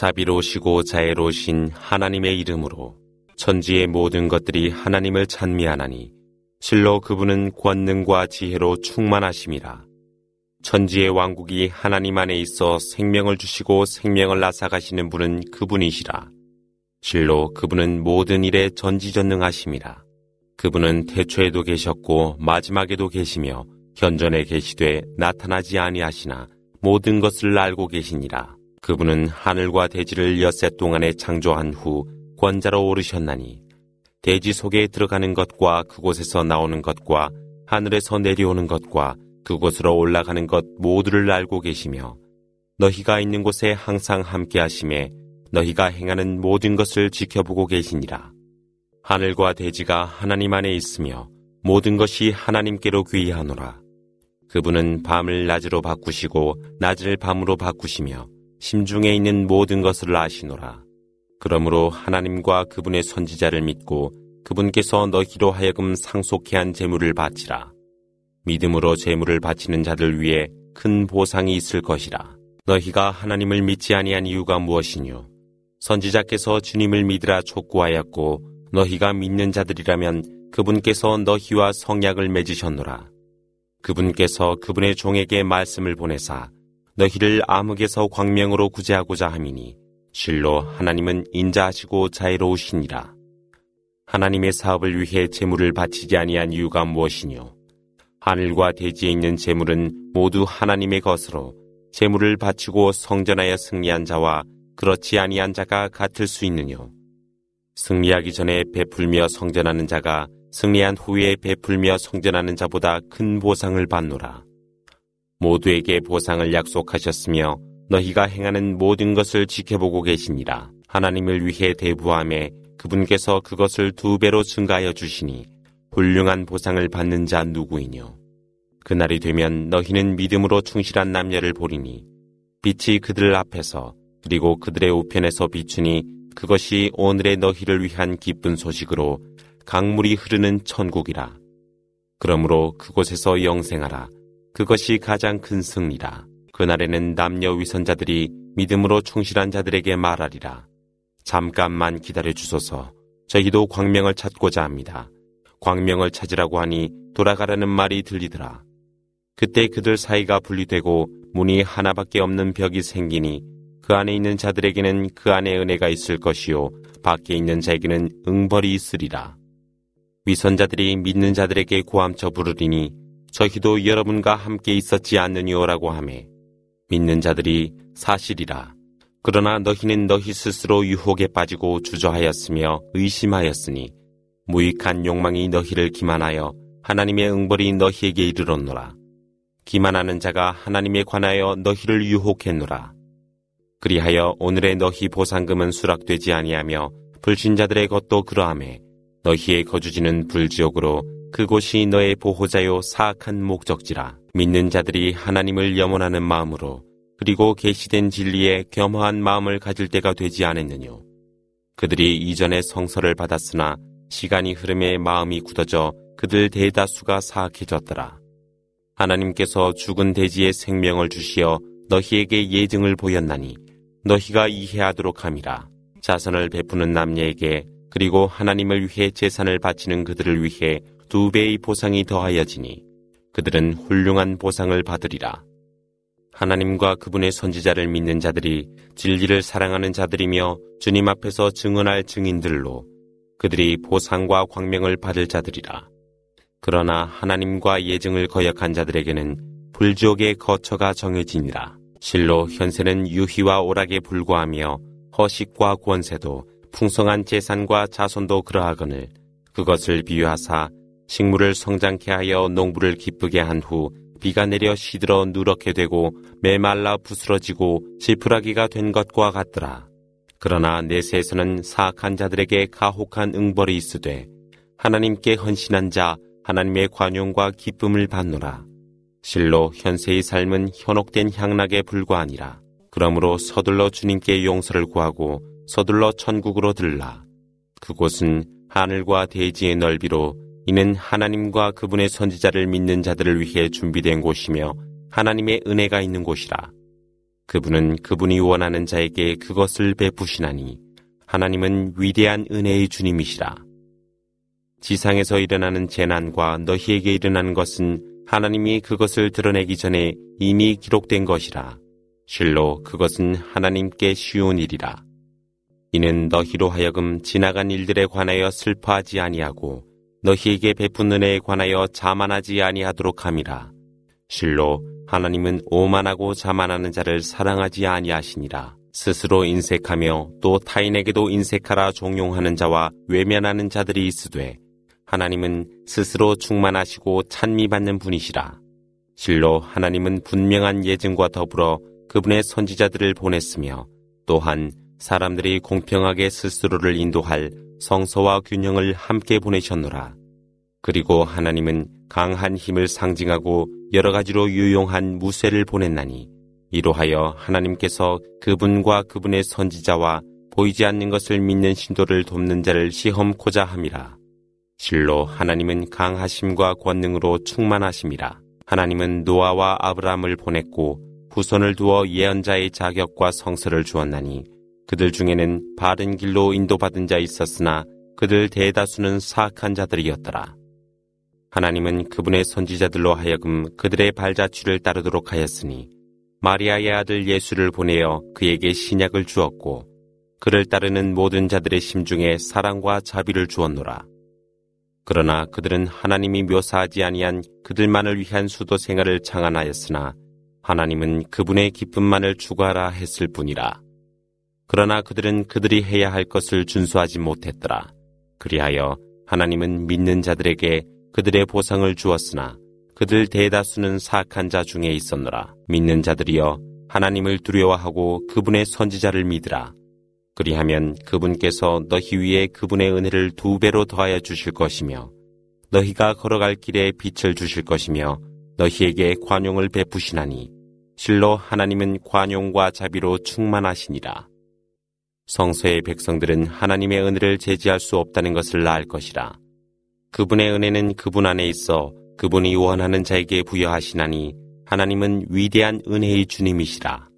자비로우시고 자애로우신 하나님의 이름으로 천지의 모든 것들이 하나님을 찬미하나니 실로 그분은 권능과 지혜로 충만하심이라. 천지의 왕국이 하나님 안에 있어 생명을 주시고 생명을 나사가시는 분은 그분이시라. 실로 그분은 모든 일에 전지전능하심이라. 그분은 태초에도 계셨고 마지막에도 계시며 현전에 계시되 나타나지 아니하시나 모든 것을 알고 계시니라. 그분은 하늘과 대지를 엿새 동안에 창조한 후 권자로 오르셨나니 대지 속에 들어가는 것과 그곳에서 나오는 것과 하늘에서 내려오는 것과 그곳으로 올라가는 것 모두를 알고 계시며 너희가 있는 곳에 항상 함께 하심에 너희가 행하는 모든 것을 지켜보고 계시니라. 하늘과 대지가 하나님 안에 있으며 모든 것이 하나님께로 귀하노라. 그분은 밤을 낮으로 바꾸시고 낮을 밤으로 바꾸시며 심중에 있는 모든 것을 아시노라. 그러므로 하나님과 그분의 선지자를 믿고 그분께서 너희로 하여금 상속해 한 재물을 바치라. 믿음으로 재물을 바치는 자들 위해 큰 보상이 있을 것이라. 너희가 하나님을 믿지 아니한 이유가 무엇이뇨? 선지자께서 주님을 믿으라 촉구하였고 너희가 믿는 자들이라면 그분께서 너희와 성약을 맺으셨노라. 그분께서 그분의 종에게 말씀을 보내사 너희를 암흑에서 광명으로 구제하고자 함이니 실로 하나님은 인자하시고 자애로우시니라. 하나님의 사업을 위해 재물을 바치지 아니한 이유가 무엇이뇨? 하늘과 대지에 있는 재물은 모두 하나님의 것으로 재물을 바치고 성전하여 승리한 자와 그렇지 아니한 자가 같을 수 있느뇨? 승리하기 전에 베풀며 성전하는 자가 승리한 후에 베풀며 성전하는 자보다 큰 보상을 받노라. 모두에게 보상을 약속하셨으며 너희가 행하는 모든 것을 지켜보고 계시니라. 하나님을 위해 대부함에 그분께서 그것을 두 배로 증가하여 주시니 훌륭한 보상을 받는 자 누구이뇨. 그날이 되면 너희는 믿음으로 충실한 남녀를 보리니 빛이 그들 앞에서 그리고 그들의 우편에서 비추니 그것이 오늘의 너희를 위한 기쁜 소식으로 강물이 흐르는 천국이라. 그러므로 그곳에서 영생하라. 그것이 가장 큰 승리라. 그날에는 남녀 위선자들이 믿음으로 충실한 자들에게 말하리라. 잠깐만 기다려 주소서. 저희도 광명을 찾고자 합니다. 광명을 찾으라고 하니 돌아가라는 말이 들리더라. 그때 그들 사이가 분리되고 문이 하나밖에 없는 벽이 생기니 그 안에 있는 자들에게는 그 안에 은혜가 있을 것이요 밖에 있는 자에게는 응벌이 있으리라. 위선자들이 믿는 자들에게 고함쳐 부르리니 저희도 여러분과 함께 있었지 않느니오라고 하매 믿는 자들이 사실이라. 그러나 너희는 너희 스스로 유혹에 빠지고 주저하였으며 의심하였으니 무익한 욕망이 너희를 기만하여 하나님의 응벌이 너희에게 이르렀노라. 기만하는 자가 하나님에 관하여 너희를 유혹했노라. 그리하여 오늘의 너희 보상금은 수락되지 아니하며 불신자들의 것도 그러함에 너희의 거주지는 불지옥으로 그곳이 너의 보호자요 사악한 목적지라. 믿는 자들이 하나님을 염원하는 마음으로 그리고 계시된 진리에 겸허한 마음을 가질 때가 되지 않았느뇨. 그들이 이전에 성서를 받았으나 시간이 흐름에 마음이 굳어져 그들 대다수가 사악해졌더라. 하나님께서 죽은 돼지의 생명을 주시어 너희에게 예증을 보였나니 너희가 이해하도록 함이라. 자선을 베푸는 남녀에게 그리고 하나님을 위해 재산을 바치는 그들을 위해 두 배의 보상이 더하여지니 그들은 훌륭한 보상을 받으리라. 하나님과 그분의 선지자를 믿는 자들이 진리를 사랑하는 자들이며 주님 앞에서 증언할 증인들로 그들이 보상과 광명을 받을 자들이라. 그러나 하나님과 예증을 거역한 자들에게는 불지옥의 거처가 정해지니라. 실로 현세는 유희와 오락에 불과하며 허식과 권세도 풍성한 재산과 자손도 그러하거늘 그것을 비유하사 식물을 성장케 하여 농부를 기쁘게 한 후 비가 내려 시들어 누렇게 되고 메말라 부스러지고 지푸라기가 된 것과 같더라. 그러나 내세에서는 사악한 자들에게 가혹한 응벌이 있으되 하나님께 헌신한 자 하나님의 관용과 기쁨을 받노라. 실로 현세의 삶은 현혹된 향락에 불과하니라. 그러므로 서둘러 주님께 용서를 구하고 서둘러 천국으로 들라. 그곳은 하늘과 대지의 넓이로 이는 하나님과 그분의 선지자를 믿는 자들을 위해 준비된 곳이며 하나님의 은혜가 있는 곳이라. 그분은 그분이 원하는 자에게 그것을 베푸시나니 하나님은 위대한 은혜의 주님이시라. 지상에서 일어나는 재난과 너희에게 일어나는 것은 하나님이 그것을 드러내기 전에 이미 기록된 것이라. 실로 그것은 하나님께 쉬운 일이라. 이는 너희로 하여금 지나간 일들에 관하여 슬퍼하지 아니하고 너희에게 베푼 은혜에 관하여 자만하지 아니하도록 함이라. 실로 하나님은 오만하고 자만하는 자를 사랑하지 아니하시니라. 스스로 인색하며 또 타인에게도 인색하라 종용하는 자와 외면하는 자들이 있으되 하나님은 스스로 충만하시고 찬미받는 분이시라. 실로 하나님은 분명한 예증과 더불어 그분의 선지자들을 보냈으며 또한 사람들이 공평하게 스스로를 인도할 성서와 균형을 함께 보내셨노라. 그리고 하나님은 강한 힘을 상징하고 여러 가지로 유용한 무쇠를 보냈나니 이로하여 하나님께서 그분과 그분의 선지자와 보이지 않는 것을 믿는 신도를 돕는 자를 시험코자 함이라. 실로 하나님은 강하심과 권능으로 충만하심이라. 하나님은 노아와 아브라함을 보냈고 후손을 두어 예언자의 자격과 성서를 주었나니 그들 중에는 바른 길로 인도받은 자 있었으나 그들 대다수는 사악한 자들이었더라. 하나님은 그분의 선지자들로 하여금 그들의 발자취를 따르도록 하였으니 마리아의 아들 예수를 보내어 그에게 신약을 주었고 그를 따르는 모든 자들의 심중에 사랑과 자비를 주었노라. 그러나 그들은 하나님이 묘사하지 아니한 그들만을 위한 수도 생활을 창안하였으나 하나님은 그분의 기쁨만을 추구하라 했을 뿐이라. 그러나 그들은 그들이 해야 할 것을 준수하지 못했더라. 그리하여 하나님은 믿는 자들에게 그들의 보상을 주었으나 그들 대다수는 사악한 자 중에 있었노라. 믿는 자들이여 하나님을 두려워하고 그분의 선지자를 믿으라. 그리하면 그분께서 너희 위에 그분의 은혜를 두 배로 더하여 주실 것이며 너희가 걸어갈 길에 빛을 주실 것이며 너희에게 관용을 베푸시나니 실로 하나님은 관용과 자비로 충만하시니라. 성서의 백성들은 하나님의 은혜를 제지할 수 없다는 것을 알 것이라. 그분의 은혜는 그분 안에 있어 그분이 원하는 자에게 부여하시나니 하나님은 위대한 은혜의 주님이시라.